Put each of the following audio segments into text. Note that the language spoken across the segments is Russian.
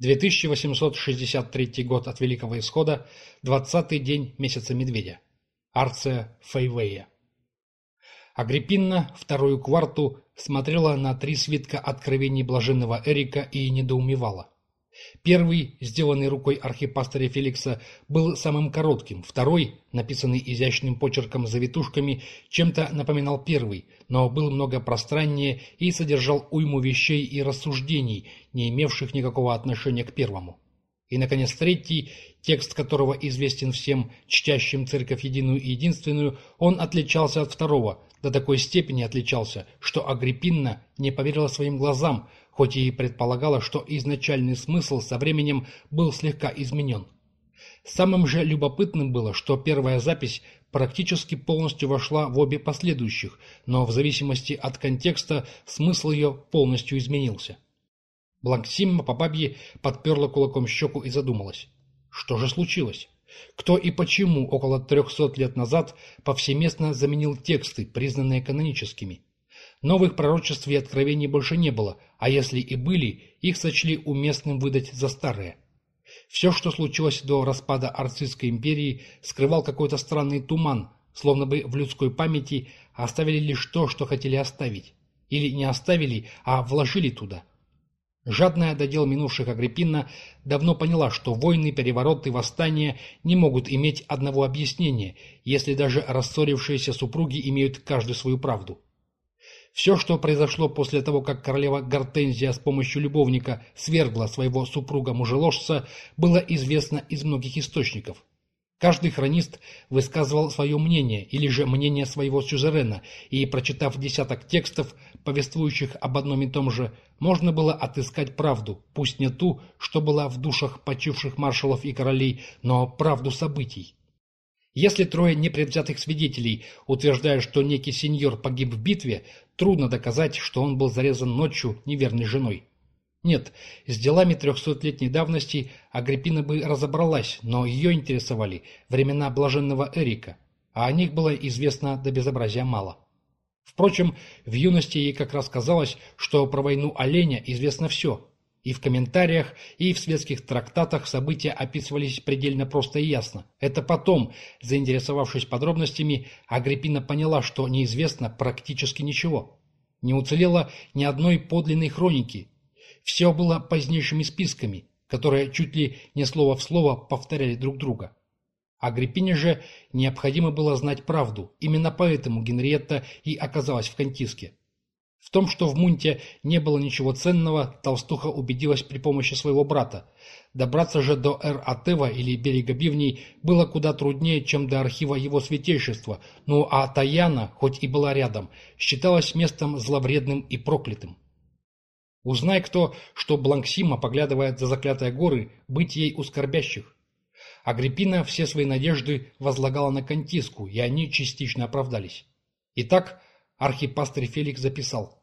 2863 год от Великого Исхода, 20-й день месяца Медведя. Арция Фейвея. Агриппинна вторую кварту смотрела на три свитка откровений блаженного Эрика и недоумевала. Первый, сделанный рукой архипастыря Феликса, был самым коротким, второй, написанный изящным почерком с завитушками, чем-то напоминал первый, но был много пространнее и содержал уйму вещей и рассуждений, не имевших никакого отношения к первому. И, наконец, третий, текст которого известен всем, чтящим церковь единую и единственную, он отличался от второго, до такой степени отличался, что Агриппинна не поверила своим глазам, хоть и предполагала, что изначальный смысл со временем был слегка изменен. Самым же любопытным было, что первая запись практически полностью вошла в обе последующих, но в зависимости от контекста смысл ее полностью изменился. Бланксимма по бабье подперла кулаком щеку и задумалась. Что же случилось? Кто и почему около трехсот лет назад повсеместно заменил тексты, признанные каноническими? Новых пророчеств и откровений больше не было, а если и были, их сочли уместным выдать за старые. Все, что случилось до распада Арцистской империи, скрывал какой-то странный туман, словно бы в людской памяти оставили лишь то, что хотели оставить. Или не оставили, а вложили туда. Жадная до дел минувших Агриппина давно поняла, что войны, перевороты, восстания не могут иметь одного объяснения, если даже рассорившиеся супруги имеют каждую свою правду. Все, что произошло после того, как королева Гортензия с помощью любовника свергла своего супруга-мужеложца, было известно из многих источников. Каждый хронист высказывал свое мнение или же мнение своего сюзерена, и, прочитав десяток текстов, повествующих об одном и том же, можно было отыскать правду, пусть не ту, что была в душах почивших маршалов и королей, но правду событий. Если трое непредвзятых свидетелей утверждают, что некий сеньор погиб в битве, трудно доказать, что он был зарезан ночью неверной женой. Нет, с делами трехсотлетней давности Агриппина бы разобралась, но ее интересовали времена блаженного Эрика, а о них было известно до безобразия мало. Впрочем, в юности ей как раз казалось, что про войну оленя известно все, и в комментариях, и в светских трактатах события описывались предельно просто и ясно. Это потом, заинтересовавшись подробностями, Агриппина поняла, что неизвестно практически ничего. Не уцелело ни одной подлинной хроники. Все было позднейшими списками, которые чуть ли не слово в слово повторяли друг друга. Агриппине же необходимо было знать правду, именно поэтому Генриетта и оказалась в Кантиске. В том, что в Мунте не было ничего ценного, толстуха убедилась при помощи своего брата. Добраться же до Эр-Атева или берега Бивней было куда труднее, чем до архива его святейшества, ну а Таяна, хоть и была рядом, считалась местом зловредным и проклятым. Узнай кто, что Бланксима поглядывает за заклятые горы, быть ей у скорбящих. Агриппина все свои надежды возлагала на Кантиску, и они частично оправдались. Итак, архипастырь Феликс записал.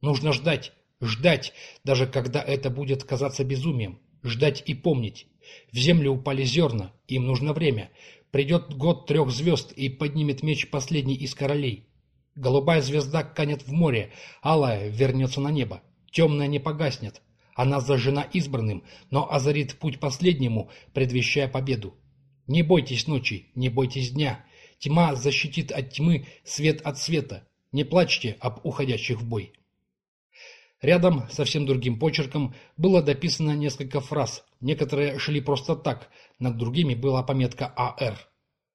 Нужно ждать, ждать, даже когда это будет казаться безумием. Ждать и помнить. В землю упали зерна, им нужно время. Придет год трех звезд и поднимет меч последний из королей. Голубая звезда канет в море, алая вернется на небо. Темная не погаснет. Она зажжена избранным, но озарит путь последнему, предвещая победу. Не бойтесь ночи, не бойтесь дня. Тьма защитит от тьмы, свет от света. Не плачьте об уходящих в бой. Рядом, совсем другим почерком, было дописано несколько фраз. Некоторые шли просто так, над другими была пометка «АР».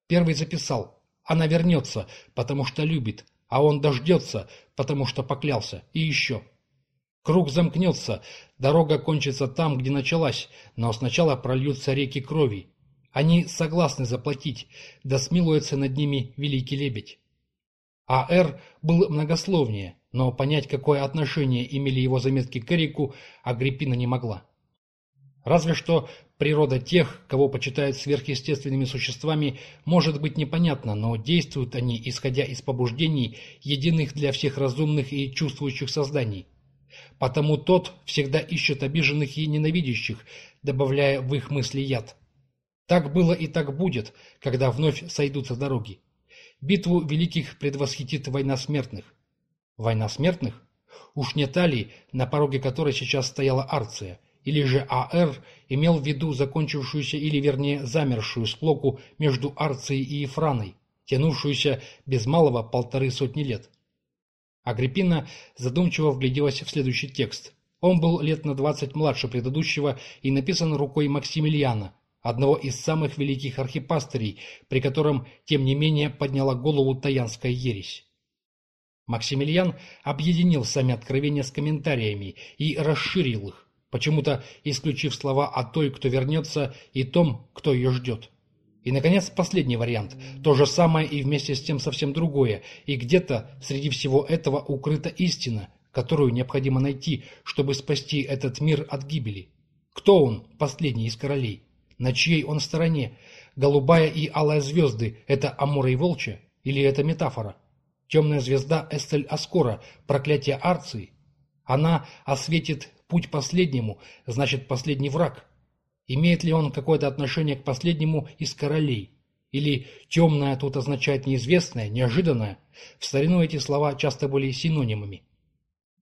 Первый записал «Она вернется, потому что любит, а он дождется, потому что поклялся, и еще». Круг замкнется, дорога кончится там, где началась, но сначала прольются реки крови. Они согласны заплатить, да смилуется над ними великий лебедь. А.Р. был многословнее, но понять, какое отношение имели его заметки к Эрику, Агриппина не могла. Разве что природа тех, кого почитают сверхъестественными существами, может быть непонятна, но действуют они, исходя из побуждений, единых для всех разумных и чувствующих созданий. Потому тот всегда ищет обиженных и ненавидящих, добавляя в их мысли яд. Так было и так будет, когда вновь сойдутся дороги. Битву великих предвосхитит война смертных. Война смертных? Уж не та на пороге которой сейчас стояла Арция, или же АР имел в виду закончившуюся или вернее замершую склоку между Арцией и Ефраной, тянувшуюся без малого полторы сотни лет. Агриппина задумчиво вгляделась в следующий текст. Он был лет на двадцать младше предыдущего и написан рукой Максимилиана, одного из самых великих архипастырей, при котором, тем не менее, подняла голову таянская ересь. Максимилиан объединил сами откровения с комментариями и расширил их, почему-то исключив слова о той, кто вернется, и том, кто ее ждет. И, наконец, последний вариант. То же самое и вместе с тем совсем другое. И где-то среди всего этого укрыта истина, которую необходимо найти, чтобы спасти этот мир от гибели. Кто он, последний из королей? На чьей он стороне? Голубая и алая звезды – это Амура и Волча? Или это метафора? Темная звезда Эстель-Аскора, проклятие Арции? Она осветит путь последнему, значит последний враг. Имеет ли он какое-то отношение к последнему из королей? Или темное тут означает неизвестное, неожиданное? В старину эти слова часто были синонимами.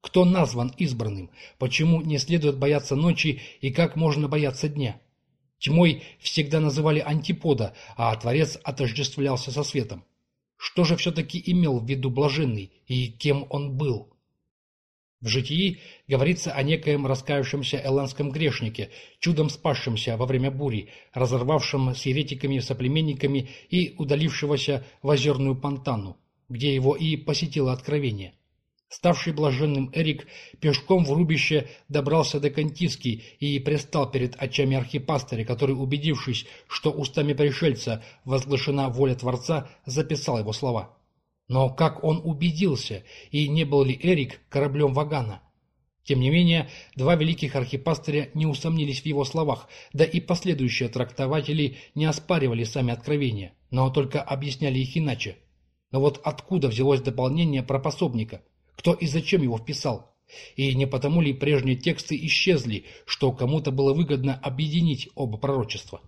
Кто назван избранным? Почему не следует бояться ночи и как можно бояться дня? Тьмой всегда называли антипода, а Творец отождествлялся со светом. Что же все-таки имел в виду блаженный и кем он был? В житии говорится о некоем раскаявшемся эландском грешнике, чудом спасшемся во время бури, разорвавшем с еретиками-соплеменниками и удалившегося в озерную Пантану, где его и посетило откровение. Ставший блаженным Эрик пешком в рубище добрался до Кантиски и пристал перед очами архипастыря, который, убедившись, что устами пришельца возглашена воля Творца, записал его слова. Но как он убедился, и не был ли Эрик кораблем Вагана? Тем не менее, два великих архипастыря не усомнились в его словах, да и последующие трактователи не оспаривали сами откровения, но только объясняли их иначе. Но вот откуда взялось дополнение про? Кто и зачем его вписал? И не потому ли прежние тексты исчезли, что кому-то было выгодно объединить оба пророчества?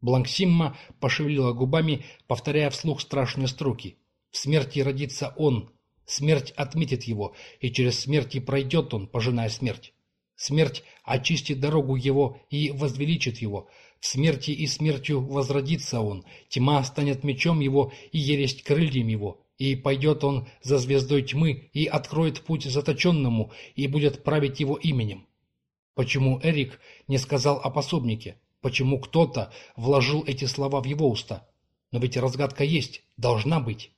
Бланксимма пошевелила губами, повторяя вслух страшные строки. В смерти родится он, смерть отметит его, и через смерть и пройдет он, пожиная смерть. Смерть очистит дорогу его и возвеличит его. В смерти и смертью возродится он, тьма станет мечом его и ересть крыльям его. И пойдет он за звездой тьмы и откроет путь заточенному и будет править его именем. Почему Эрик не сказал о пособнике? Почему кто-то вложил эти слова в его уста? Но ведь разгадка есть, должна быть.